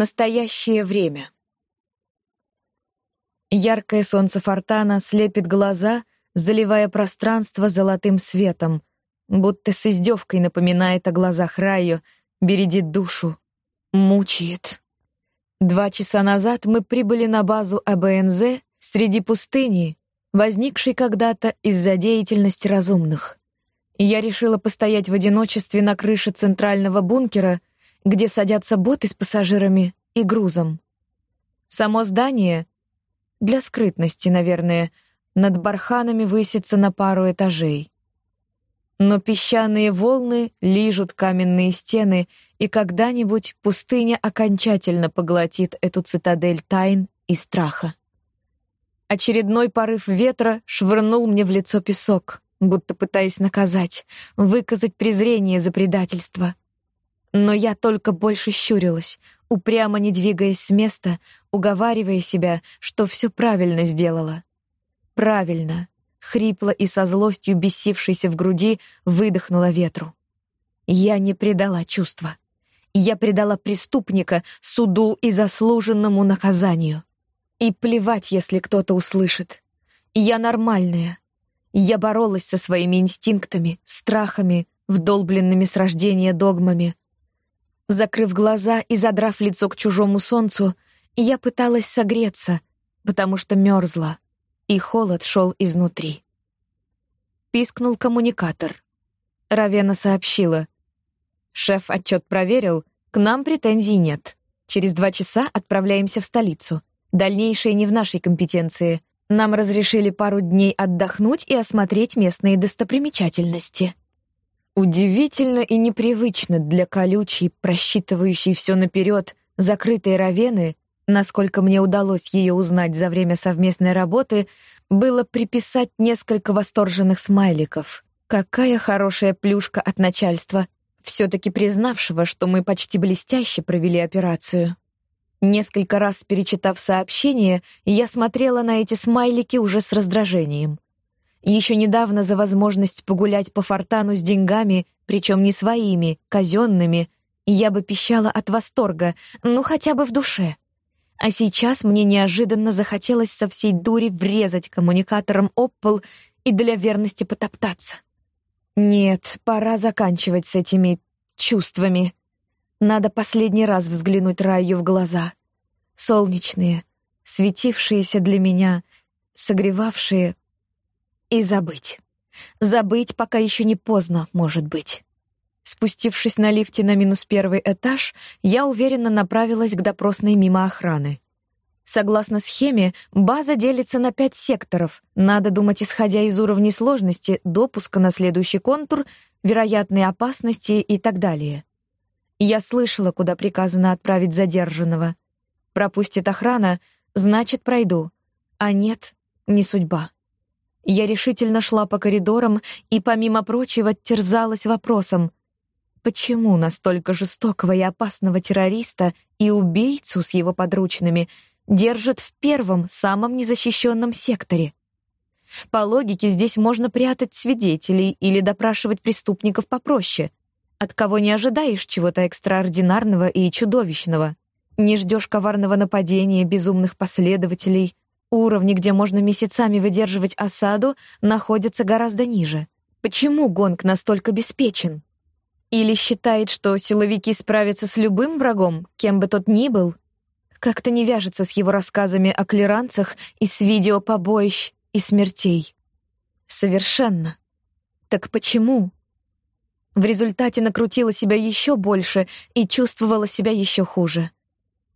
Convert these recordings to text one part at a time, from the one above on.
Настоящее время. Яркое солнце Фортана слепит глаза, заливая пространство золотым светом, будто с издевкой напоминает о глазах Раю, бередит душу, мучает. Два часа назад мы прибыли на базу АБНЗ среди пустыни, возникшей когда-то из-за деятельности разумных. Я решила постоять в одиночестве на крыше центрального бункера, где садятся боты с пассажирами и грузом. Само здание, для скрытности, наверное, над барханами высится на пару этажей. Но песчаные волны лижут каменные стены, и когда-нибудь пустыня окончательно поглотит эту цитадель тайн и страха. Очередной порыв ветра швырнул мне в лицо песок, будто пытаясь наказать, выказать презрение за предательство. Но я только больше щурилась, упрямо не двигаясь с места, уговаривая себя, что все правильно сделала. Правильно, хрипло и со злостью бесившейся в груди выдохнула ветру. Я не предала чувства. Я предала преступника суду и заслуженному наказанию. И плевать, если кто-то услышит. Я нормальная. Я боролась со своими инстинктами, страхами, вдолбленными с рождения догмами. Закрыв глаза и задрав лицо к чужому солнцу, я пыталась согреться, потому что мерзла и холод шел изнутри. Пискнул коммуникатор. Равена сообщила. «Шеф отчет проверил, к нам претензий нет. Через два часа отправляемся в столицу. Дальнейшее не в нашей компетенции. Нам разрешили пару дней отдохнуть и осмотреть местные достопримечательности». Удивительно и непривычно для колючей, просчитывающей все наперед, закрытой Равены насколько мне удалось ее узнать за время совместной работы, было приписать несколько восторженных смайликов. Какая хорошая плюшка от начальства, все-таки признавшего, что мы почти блестяще провели операцию. Несколько раз перечитав сообщение, я смотрела на эти смайлики уже с раздражением. Еще недавно за возможность погулять по фортану с деньгами, причем не своими, казенными, я бы пищала от восторга, ну хотя бы в душе. А сейчас мне неожиданно захотелось со всей дури врезать коммуникатором об пол и для верности потоптаться. Нет, пора заканчивать с этими чувствами. Надо последний раз взглянуть Раю в глаза. Солнечные, светившиеся для меня, согревавшие и забыть. Забыть, пока еще не поздно, может быть. Спустившись на лифте на минус первый этаж, я уверенно направилась к допросной мимо охраны. Согласно схеме, база делится на пять секторов. Надо думать, исходя из уровней сложности, допуска на следующий контур, вероятные опасности и так далее. Я слышала, куда приказано отправить задержанного. Пропустит охрана, значит, пройду. А нет, не судьба. Я решительно шла по коридорам и, помимо прочего, терзалась вопросом, Почему настолько жестокого и опасного террориста и убийцу с его подручными держат в первом, самом незащищенном секторе? По логике, здесь можно прятать свидетелей или допрашивать преступников попроще, от кого не ожидаешь чего-то экстраординарного и чудовищного. Не ждешь коварного нападения, безумных последователей. Уровни, где можно месяцами выдерживать осаду, находятся гораздо ниже. Почему Гонг настолько беспечен? Или считает, что силовики справятся с любым врагом, кем бы тот ни был? Как-то не вяжется с его рассказами о клиранцах и с видео побоищ и смертей. Совершенно. Так почему? В результате накрутила себя еще больше и чувствовала себя еще хуже.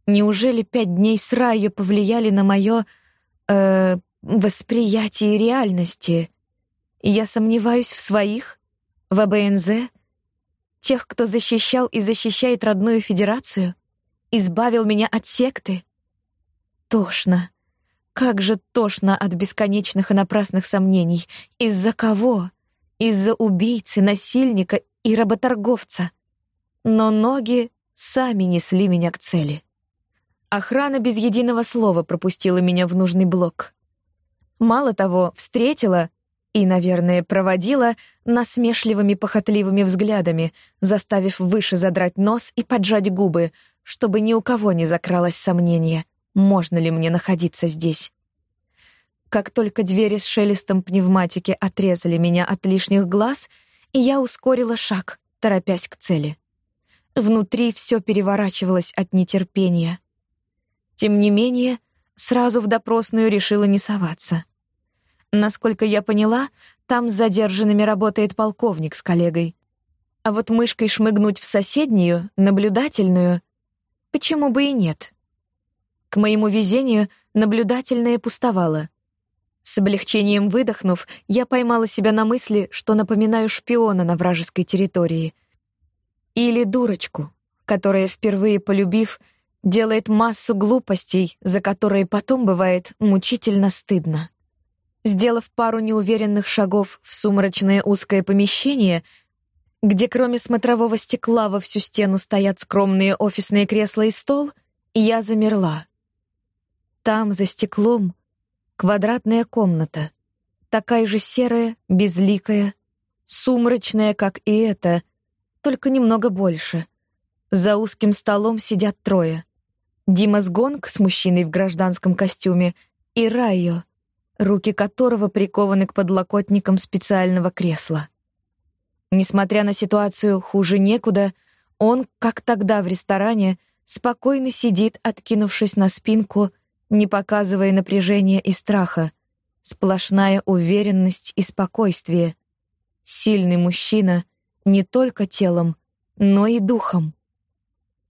Неужели пять дней с раю повлияли на мое... Э, восприятие реальности? Я сомневаюсь в своих? В АБНЗ? Тех, кто защищал и защищает родную федерацию? Избавил меня от секты? Тошно. Как же тошно от бесконечных и напрасных сомнений. Из-за кого? Из-за убийцы, насильника и работорговца. Но ноги сами несли меня к цели. Охрана без единого слова пропустила меня в нужный блок. Мало того, встретила и, наверное, проводила насмешливыми похотливыми взглядами, заставив выше задрать нос и поджать губы, чтобы ни у кого не закралось сомнение, можно ли мне находиться здесь. Как только двери с шелестом пневматики отрезали меня от лишних глаз, я ускорила шаг, торопясь к цели. Внутри все переворачивалось от нетерпения. Тем не менее, сразу в допросную решила не соваться. Насколько я поняла, там с задержанными работает полковник с коллегой. А вот мышкой шмыгнуть в соседнюю, наблюдательную, почему бы и нет? К моему везению, наблюдательная пустовала. С облегчением выдохнув, я поймала себя на мысли, что напоминаю шпиона на вражеской территории. Или дурочку, которая, впервые полюбив, делает массу глупостей, за которые потом бывает мучительно стыдно. Сделав пару неуверенных шагов в сумрачное узкое помещение, где кроме смотрового стекла во всю стену стоят скромные офисные кресла и стол, я замерла. Там, за стеклом, квадратная комната, такая же серая, безликая, сумрачная, как и эта, только немного больше. За узким столом сидят трое. Дима Сгонг с мужчиной в гражданском костюме и Райо, руки которого прикованы к подлокотникам специального кресла. Несмотря на ситуацию хуже некуда, он, как тогда в ресторане, спокойно сидит, откинувшись на спинку не показывая напряжения и страха, сплошная уверенность и спокойствие. Сильный мужчина не только телом, но и духом.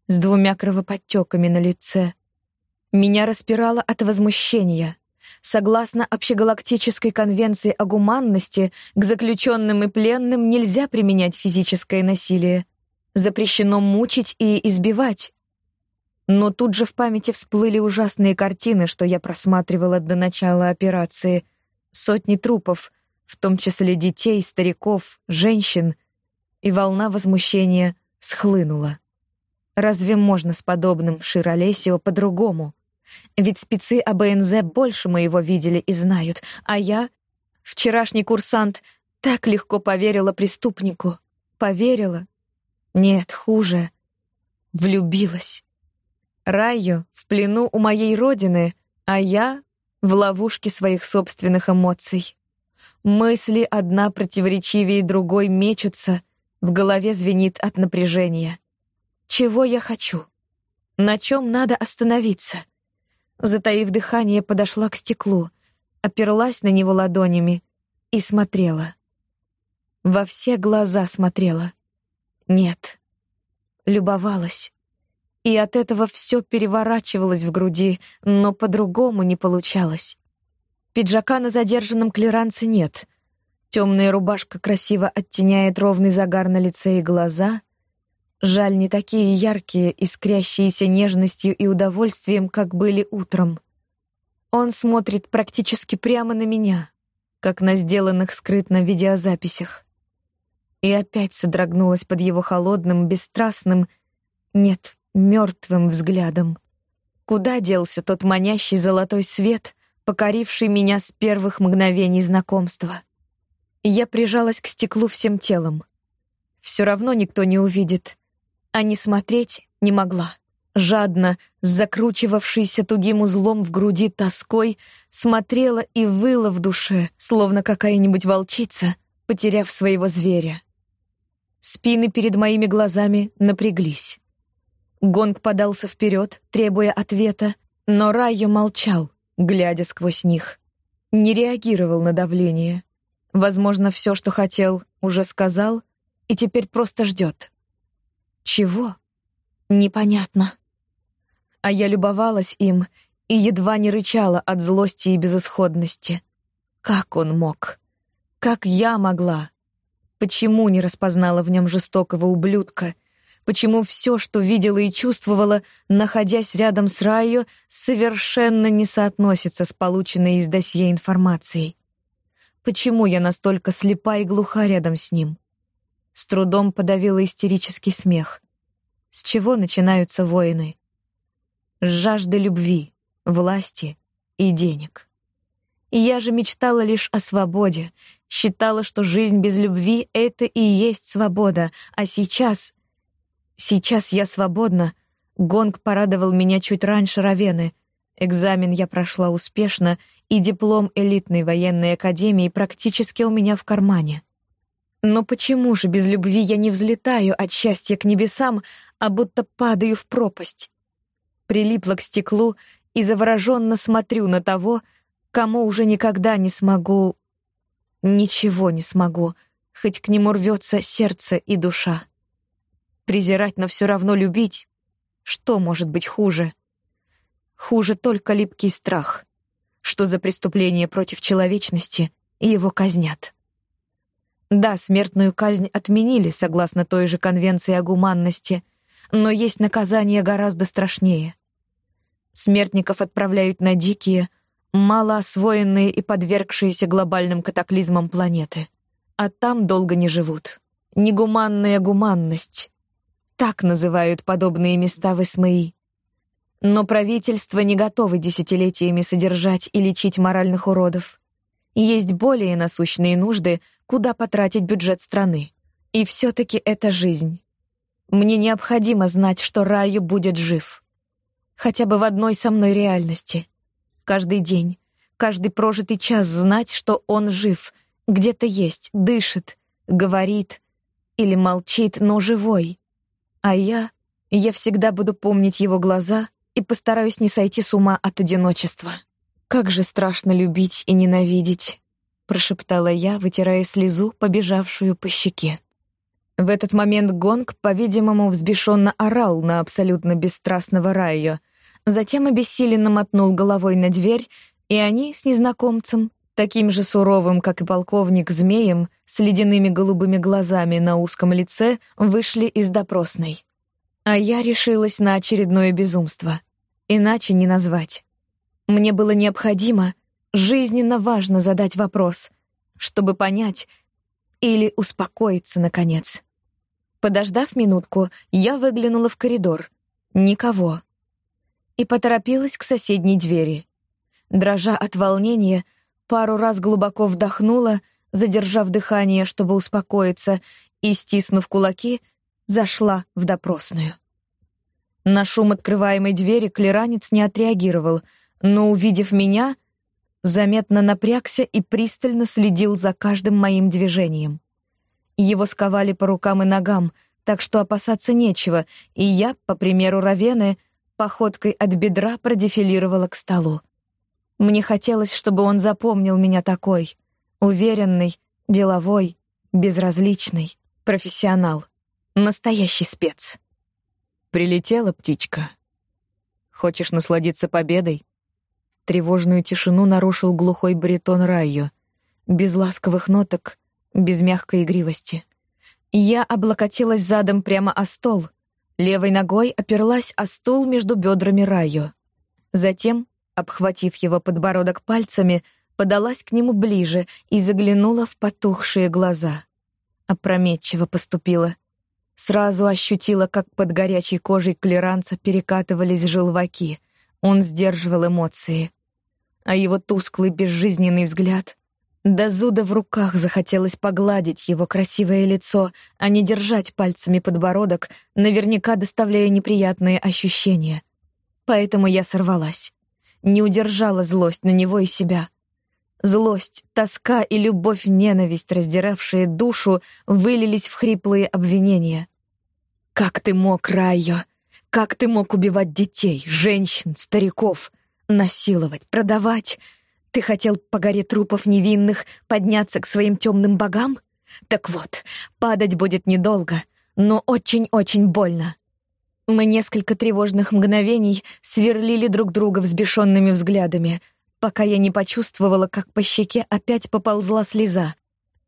С двумя кровоподтеками на лице. Меня распирало от возмущения. Согласно общегалактической конвенции о гуманности, к заключенным и пленным нельзя применять физическое насилие. Запрещено мучить и избивать, но тут же в памяти всплыли ужасные картины, что я просматривала до начала операции. Сотни трупов, в том числе детей, стариков, женщин. И волна возмущения схлынула. Разве можно с подобным Широлесио по-другому? Ведь спецы АБНЗ больше моего видели и знают, а я, вчерашний курсант, так легко поверила преступнику. Поверила? Нет, хуже. Влюбилась. Раю в плену у моей родины, а я в ловушке своих собственных эмоций. Мысли одна противоречивее другой мечутся, в голове звенит от напряжения. Чего я хочу? На чем надо остановиться? Затаив дыхание, подошла к стеклу, оперлась на него ладонями и смотрела. Во все глаза смотрела. Нет. Любовалась и от этого все переворачивалось в груди, но по-другому не получалось. Пиджака на задержанном клиранце нет. Темная рубашка красиво оттеняет ровный загар на лице и глаза. Жаль, не такие яркие, искрящиеся нежностью и удовольствием, как были утром. Он смотрит практически прямо на меня, как на сделанных скрытно видеозаписях. И опять содрогнулась под его холодным, бесстрастным, нет, мертвым взглядом. Куда делся тот манящий золотой свет, покоривший меня с первых мгновений знакомства? Я прижалась к стеклу всем телом. Все равно никто не увидит, а не смотреть не могла. Жадно, с закручивавшейся тугим узлом в груди тоской, смотрела и выла в душе, словно какая-нибудь волчица, потеряв своего зверя. Спины перед моими глазами напряглись. Гонг подался вперед, требуя ответа, но Райо молчал, глядя сквозь них. Не реагировал на давление. Возможно, все, что хотел, уже сказал, и теперь просто ждет. Чего? Непонятно. А я любовалась им и едва не рычала от злости и безысходности. Как он мог? Как я могла? Почему не распознала в нем жестокого ублюдка почему все, что видела и чувствовала, находясь рядом с Райо, совершенно не соотносится с полученной из досье информацией. Почему я настолько слепа и глуха рядом с ним? С трудом подавила истерический смех. С чего начинаются войны? С жажды любви, власти и денег. И я же мечтала лишь о свободе, считала, что жизнь без любви — это и есть свобода, а сейчас Сейчас я свободна, Гонг порадовал меня чуть раньше Равены. Экзамен я прошла успешно, и диплом элитной военной академии практически у меня в кармане. Но почему же без любви я не взлетаю от счастья к небесам, а будто падаю в пропасть? Прилипла к стеклу и завороженно смотрю на того, кому уже никогда не смогу... Ничего не смогу, хоть к нему рвется сердце и душа. Презирать, но все равно любить. Что может быть хуже? Хуже только липкий страх, что за преступление против человечности его казнят. Да, смертную казнь отменили согласно той же конвенции о гуманности, но есть наказание гораздо страшнее. Смертников отправляют на дикие, малоосвоенные и подвергшиеся глобальным катаклизмам планеты. А там долго не живут. Негуманная гуманность. Так называют подобные места в Исмаи. Но правительство не готовы десятилетиями содержать и лечить моральных уродов. Есть более насущные нужды, куда потратить бюджет страны. И все-таки это жизнь. Мне необходимо знать, что Раю будет жив. Хотя бы в одной со мной реальности. Каждый день, каждый прожитый час знать, что он жив, где-то есть, дышит, говорит или молчит, но живой. А я, я всегда буду помнить его глаза и постараюсь не сойти с ума от одиночества. Как же страшно любить и ненавидеть, прошептала я, вытирая слезу, побежавшую по щеке. В этот момент Гонг, по-видимому, взбешенно орал на абсолютно бесстрастного Райо, затем обессиленно мотнул головой на дверь, и они с незнакомцем, таким же суровым, как и полковник Змеем, с ледяными голубыми глазами на узком лице, вышли из допросной. А я решилась на очередное безумство. Иначе не назвать. Мне было необходимо, жизненно важно задать вопрос, чтобы понять или успокоиться, наконец. Подождав минутку, я выглянула в коридор. Никого. И поторопилась к соседней двери. Дрожа от волнения, пару раз глубоко вдохнула, задержав дыхание, чтобы успокоиться, и, стиснув кулаки, зашла в допросную. На шум открываемой двери клеранец не отреагировал, но, увидев меня, заметно напрягся и пристально следил за каждым моим движением. Его сковали по рукам и ногам, так что опасаться нечего, и я, по примеру Равены, походкой от бедра продефилировала к столу. Мне хотелось, чтобы он запомнил меня такой, уверенный, деловой, безразличный, профессионал, настоящий спец. Прилетела птичка. Хочешь насладиться победой? Тревожную тишину нарушил глухой баритон Райо, без ласковых ноток, без мягкой игривости. Я облокотилась задом прямо о стол, левой ногой оперлась о стул между бедрами Райо. Затем, обхватив его подбородок пальцами, подалась к нему ближе и заглянула в потухшие глаза. Опрометчиво поступила. Сразу ощутила, как под горячей кожей клеранца перекатывались желваки. Он сдерживал эмоции. А его тусклый безжизненный взгляд до зуда в руках захотелось погладить его красивое лицо, а не держать пальцами подбородок, наверняка доставляя неприятные ощущения. Поэтому я сорвалась. Не удержала злость на него и себя. Злость, тоска и любовь-ненависть, раздиравшие душу, вылились в хриплые обвинения. «Как ты мог, Райо? Как ты мог убивать детей, женщин, стариков, насиловать, продавать?» Ты хотел по горе трупов невинных подняться к своим темным богам? Так вот, падать будет недолго, но очень-очень больно. Мы несколько тревожных мгновений сверлили друг друга взбешенными взглядами, пока я не почувствовала, как по щеке опять поползла слеза,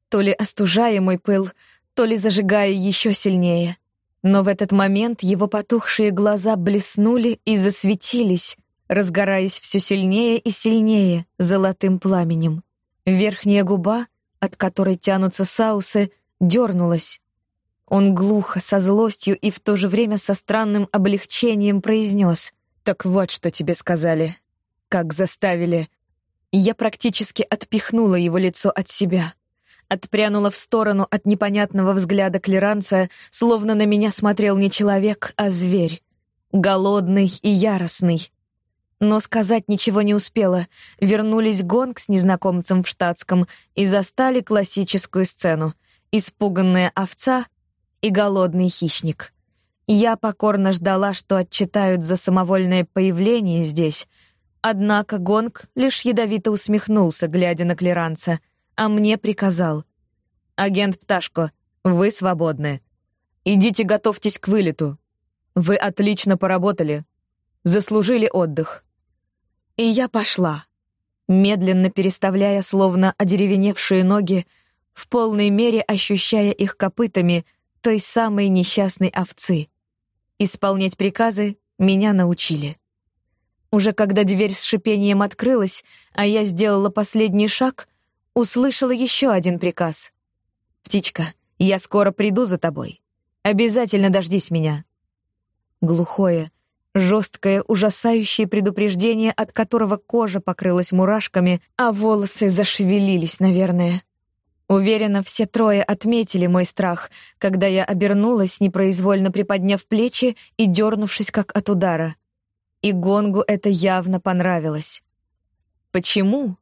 то ли остужая мой пыл, то ли зажигая еще сильнее. Но в этот момент его потухшие глаза блеснули и засветились, разгораясь все сильнее и сильнее золотым пламенем. Верхняя губа, от которой тянутся саусы, дернулась. Он глухо, со злостью и в то же время со странным облегчением произнес: "Так вот, что тебе сказали. Как заставили". Я практически отпихнула его лицо от себя, отпрянула в сторону от непонятного взгляда клеранца, словно на меня смотрел не человек, а зверь. голодный и яростный. Но сказать ничего не успела. Вернулись гонг с незнакомцем в штатском и застали классическую сцену. Испуганная овца и голодный хищник. Я покорно ждала, что отчитают за самовольное появление здесь. Однако гонг лишь ядовито усмехнулся, глядя на клеранца, а мне приказал. «Агент Пташко, вы свободны. Идите готовьтесь к вылету. Вы отлично поработали. Заслужили отдых». И я пошла, медленно переставляя словно одеревеневшие ноги, в полной мере ощущая их копытами той самой несчастной овцы. Исполнять приказы меня научили. Уже когда дверь с шипением открылась, а я сделала последний шаг, услышала еще один приказ. «Птичка, я скоро приду за тобой. Обязательно дождись меня». Глухое, Жесткое, ужасающее предупреждение, от которого кожа покрылась мурашками, а волосы зашевелились, наверное. Уверена, все трое отметили мой страх, когда я обернулась, непроизвольно приподняв плечи и дернувшись как от удара. И Гонгу это явно понравилось. Почему?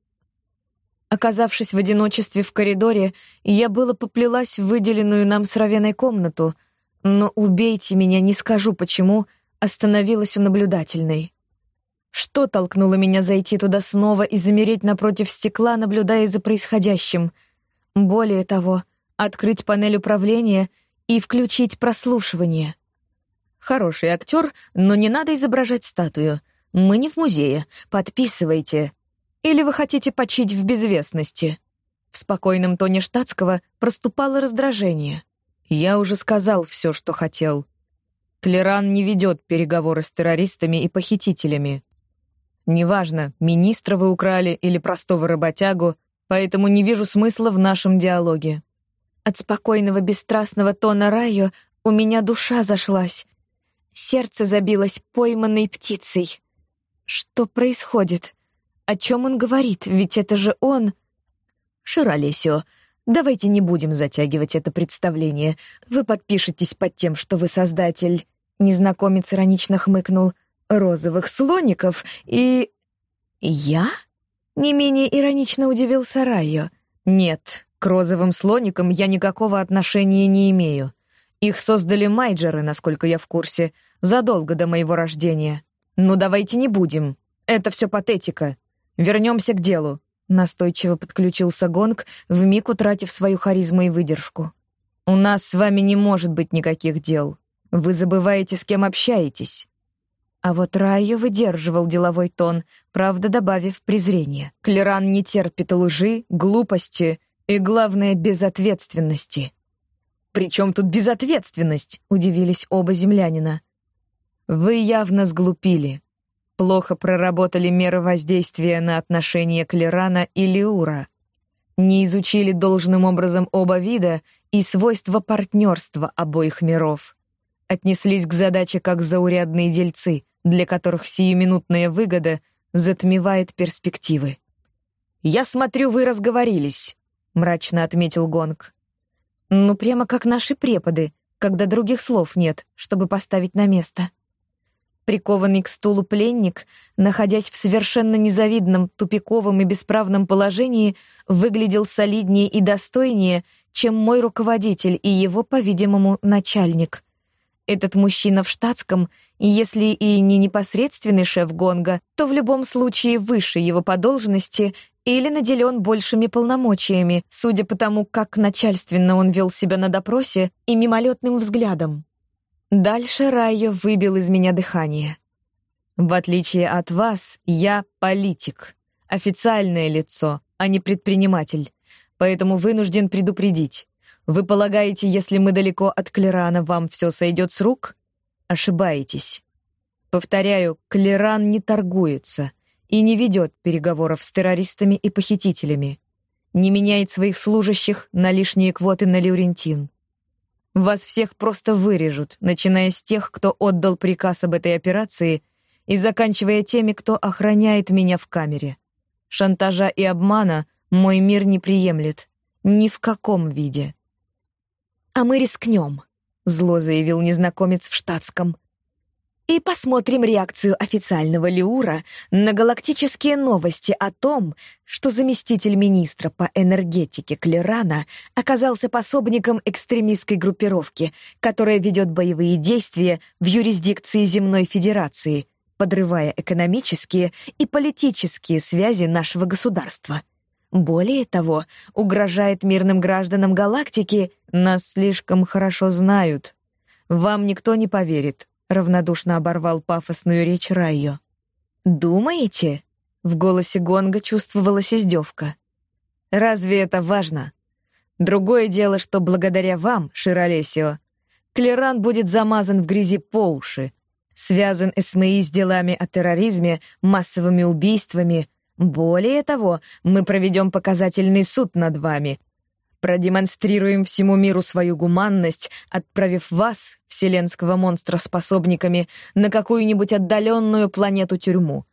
Оказавшись в одиночестве в коридоре, я было поплелась в выделенную нам с Равеной комнату, но убейте меня, не скажу почему — остановилась у наблюдательной. Что толкнуло меня зайти туда снова и замереть напротив стекла, наблюдая за происходящим? Более того, открыть панель управления и включить прослушивание. Хороший актер, но не надо изображать статую. Мы не в музее. Подписывайте. Или вы хотите почить в безвестности? В спокойном тоне штатского проступало раздражение. Я уже сказал все, что хотел. Клеран не ведет переговоры с террористами и похитителями. Неважно, министра вы украли или простого работягу, поэтому не вижу смысла в нашем диалоге. От спокойного бесстрастного тона Райо у меня душа зашлась. Сердце забилось пойманной птицей. Что происходит? О чем он говорит? Ведь это же он... Ширалесио, давайте не будем затягивать это представление. Вы подпишетесь под тем, что вы создатель Незнакомец иронично хмыкнул. «Розовых слоников и...» «Я?» Не менее иронично удивился Райо. «Нет, к розовым слоникам я никакого отношения не имею. Их создали майджеры, насколько я в курсе, задолго до моего рождения. Ну давайте не будем. Это все патетика. Вернемся к делу». Настойчиво подключился Гонг, вмиг утратив свою харизму и выдержку. «У нас с вами не может быть никаких дел. Вы забываете, с кем общаетесь. А вот Райо выдерживал деловой тон, правда, добавив презрение. Клеран не терпит лжи, глупости и, главное, безответственности. «При чем тут безответственность?» — удивились оба землянина. «Вы явно сглупили. Плохо проработали меры воздействия на отношения Клерана и Лиура. Не изучили должным образом оба вида и свойства партнерства обоих миров отнеслись к задаче как заурядные дельцы, для которых сиюминутная выгода затмевает перспективы. «Я смотрю, вы разговорились», — мрачно отметил Гонг. «Ну, прямо как наши преподы, когда других слов нет, чтобы поставить на место». Прикованный к стулу пленник, находясь в совершенно незавидном, тупиковом и бесправном положении, выглядел солиднее и достойнее, чем мой руководитель и его, по-видимому, начальник. Этот мужчина в штатском, если и не непосредственный шеф Гонга, то в любом случае выше его по должности или наделен большими полномочиями, судя по тому, как начальственно он вел себя на допросе и мимолетным взглядом. Дальше Райо выбил из меня дыхание. В отличие от вас, я политик, официальное лицо, а не предприниматель, поэтому вынужден предупредить. Вы полагаете, если мы далеко от Клерана, вам все сойдет с рук? Ошибаетесь. Повторяю, Клеран не торгуется и не ведет переговоров с террористами и похитителями. Не меняет своих служащих на лишние квоты на Люрентин. Вас всех просто вырежут, начиная с тех, кто отдал приказ об этой операции, и заканчивая теми, кто охраняет меня в камере. Шантажа и обмана мой мир не приемлет. Ни в каком виде. «А мы рискнем», — зло заявил незнакомец в штатском. И посмотрим реакцию официального Леура на галактические новости о том, что заместитель министра по энергетике Клерана оказался пособником экстремистской группировки, которая ведет боевые действия в юрисдикции Земной Федерации, подрывая экономические и политические связи нашего государства. Более того, угрожает мирным гражданам галактики, нас слишком хорошо знают. Вам никто не поверит, равнодушно оборвал пафосную речь Райо. Думаете? В голосе Гонга чувствовалась издевка. Разве это важно? Другое дело, что благодаря вам, Широлесио, Клеран будет замазан в грязи по уши, связан СМИ с делами о терроризме, массовыми убийствами. Более того, мы проведем показательный суд над вами, Продемонстрируем всему миру свою гуманность, отправив вас, вселенского монстра с пособниками, на какую-нибудь отдаленную планету-тюрьму.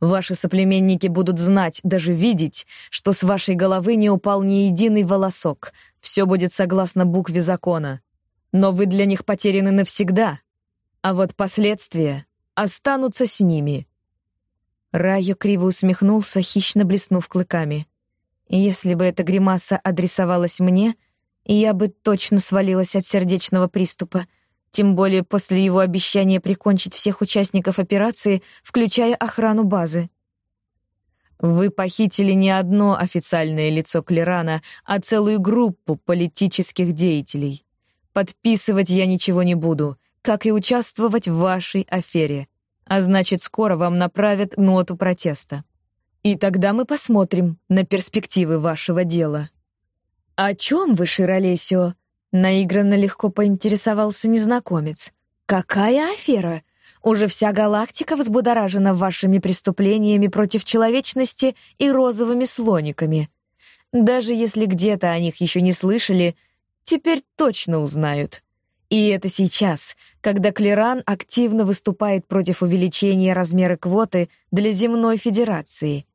Ваши соплеменники будут знать, даже видеть, что с вашей головы не упал ни единый волосок. Все будет согласно букве закона. Но вы для них потеряны навсегда. А вот последствия останутся с ними. Райо криво усмехнулся, хищно блеснув клыками. Если бы эта гримаса адресовалась мне, я бы точно свалилась от сердечного приступа, тем более после его обещания прикончить всех участников операции, включая охрану базы. Вы похитили не одно официальное лицо Клерана, а целую группу политических деятелей. Подписывать я ничего не буду, как и участвовать в вашей афере. А значит, скоро вам направят ноту протеста. И тогда мы посмотрим на перспективы вашего дела. О чем вы, Широлесио? Наигранно легко поинтересовался незнакомец. Какая афера? Уже вся галактика взбудоражена вашими преступлениями против человечности и розовыми слониками. Даже если где-то о них еще не слышали, теперь точно узнают. И это сейчас, когда Клеран активно выступает против увеличения размера квоты для Земной Федерации.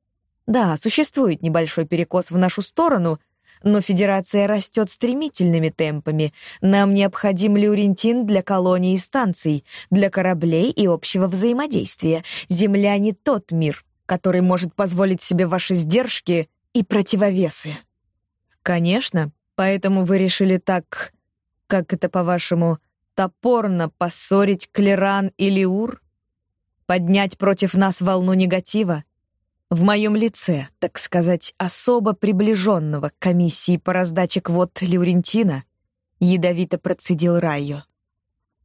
Да, существует небольшой перекос в нашу сторону, но Федерация растет стремительными темпами. Нам необходим люрентин для колоний и станций, для кораблей и общего взаимодействия. Земля не тот мир, который может позволить себе ваши сдержки и противовесы. Конечно, поэтому вы решили так, как это, по-вашему, топорно поссорить Клеран или Ур? Поднять против нас волну негатива? В моем лице, так сказать, особо приближенного к комиссии по раздаче квот Леурентина, ядовито процедил Райо.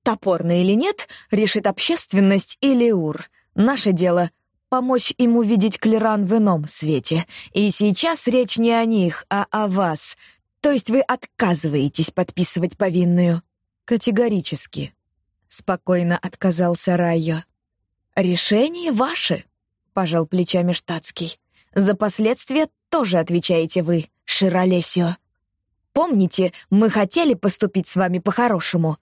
Топорно или нет, решит общественность или Ур. Наше дело — помочь им увидеть Клеран в ином свете. И сейчас речь не о них, а о вас. То есть вы отказываетесь подписывать повинную? Категорически. Спокойно отказался Райо. Решение ваше пожал плечами штатский. За последствия тоже отвечаете вы, Широлесио. Помните, мы хотели поступить с вами по-хорошему.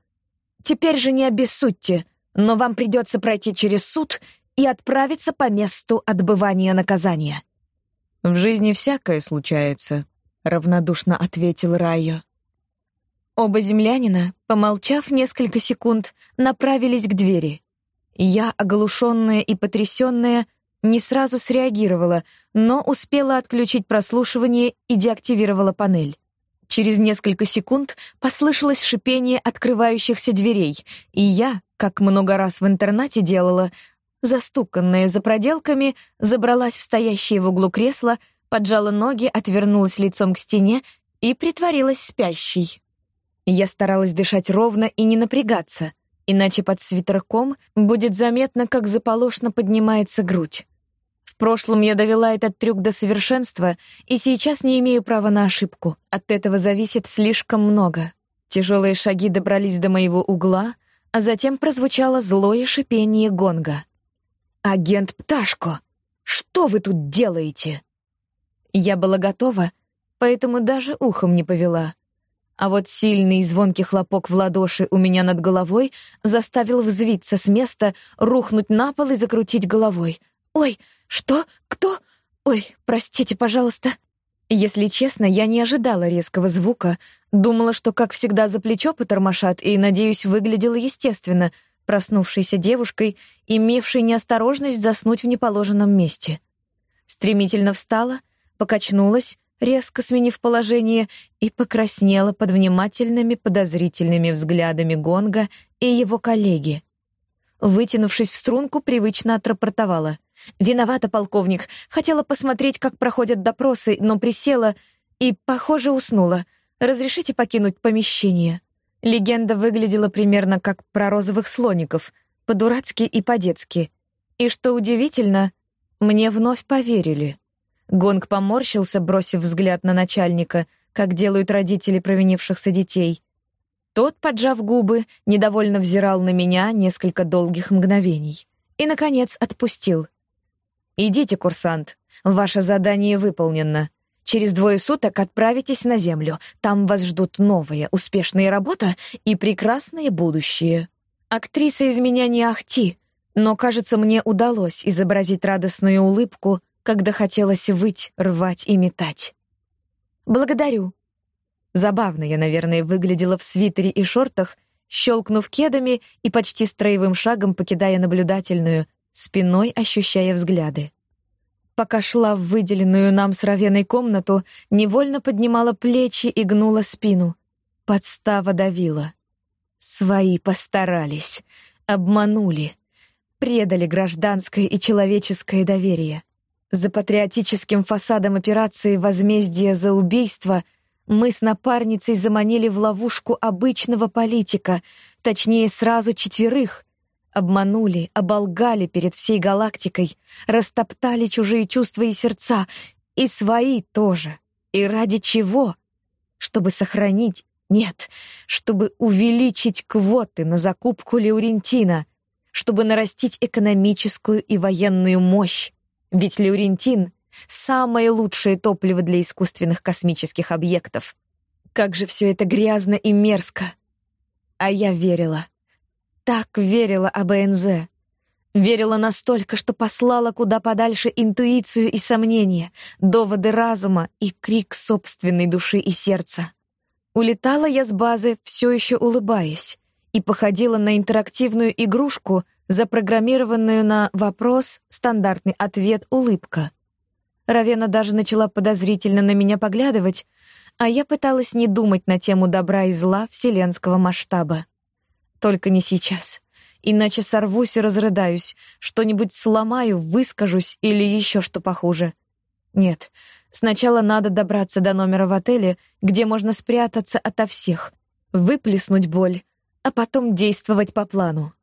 Теперь же не обессудьте, но вам придется пройти через суд и отправиться по месту отбывания наказания. В жизни всякое случается, равнодушно ответил Райо. Оба землянина, помолчав несколько секунд, направились к двери. Я, оглушенная и потрясенная, не сразу среагировала, но успела отключить прослушивание и деактивировала панель. Через несколько секунд послышалось шипение открывающихся дверей, и я, как много раз в интернате делала, застуканная за проделками, забралась в стоящее в углу кресло, поджала ноги, отвернулась лицом к стене и притворилась спящей. Я старалась дышать ровно и не напрягаться, иначе под свитерком будет заметно, как заполошно поднимается грудь. В прошлом я довела этот трюк до совершенства, и сейчас не имею права на ошибку. От этого зависит слишком много. Тяжелые шаги добрались до моего угла, а затем прозвучало злое шипение гонга. «Агент Пташко, что вы тут делаете?» Я была готова, поэтому даже ухом не повела. А вот сильный звонкий хлопок в ладоши у меня над головой заставил взвиться с места, рухнуть на пол и закрутить головой. «Ой, что? Кто? Ой, простите, пожалуйста». Если честно, я не ожидала резкого звука, думала, что, как всегда, за плечо потормошат, и, надеюсь, выглядело естественно. проснувшейся девушкой, имевшей неосторожность заснуть в неположенном месте. Стремительно встала, покачнулась, резко сменив положение, и покраснела под внимательными подозрительными взглядами Гонга и его коллеги. Вытянувшись в струнку, привычно отрапортовала. «Виновата, полковник. Хотела посмотреть, как проходят допросы, но присела и, похоже, уснула. Разрешите покинуть помещение?» Легенда выглядела примерно как про розовых слоников, по-дурацки и по-детски. И что удивительно, мне вновь поверили. Гонг поморщился, бросив взгляд на начальника, как делают родители провинившихся детей. Тот, поджав губы, недовольно взирал на меня несколько долгих мгновений. И, наконец, отпустил. «Идите, курсант. Ваше задание выполнено. Через двое суток отправитесь на Землю. Там вас ждут новая, успешная работа и прекрасное будущее». Актриса из меня не ахти, но, кажется, мне удалось изобразить радостную улыбку, когда хотелось выть, рвать и метать. «Благодарю», Забавно я, наверное, выглядела в свитере и шортах, щелкнув кедами и почти строевым шагом покидая наблюдательную, спиной ощущая взгляды. Пока шла в выделенную нам с Равеной комнату, невольно поднимала плечи и гнула спину. Подстава давила. Свои постарались, обманули, предали гражданское и человеческое доверие. За патриотическим фасадом операции «Возмездие за убийство» — мы с напарницей заманили в ловушку обычного политика, точнее, сразу четверых. Обманули, оболгали перед всей галактикой, растоптали чужие чувства и сердца, и свои тоже. И ради чего? Чтобы сохранить? Нет, чтобы увеличить квоты на закупку Леурентина, чтобы нарастить экономическую и военную мощь. Ведь Леурентин Самое лучшее топливо для искусственных космических объектов. Как же все это грязно и мерзко. А я верила. Так верила об. Верила настолько, что послала куда подальше интуицию и сомнения, доводы разума и крик собственной души и сердца. Улетала я с базы, все еще улыбаясь, и походила на интерактивную игрушку, запрограммированную на вопрос, стандартный ответ, улыбка. Равена даже начала подозрительно на меня поглядывать, а я пыталась не думать на тему добра и зла вселенского масштаба. Только не сейчас. Иначе сорвусь и разрыдаюсь, что-нибудь сломаю, выскажусь или еще что похуже. Нет, сначала надо добраться до номера в отеле, где можно спрятаться ото всех, выплеснуть боль, а потом действовать по плану.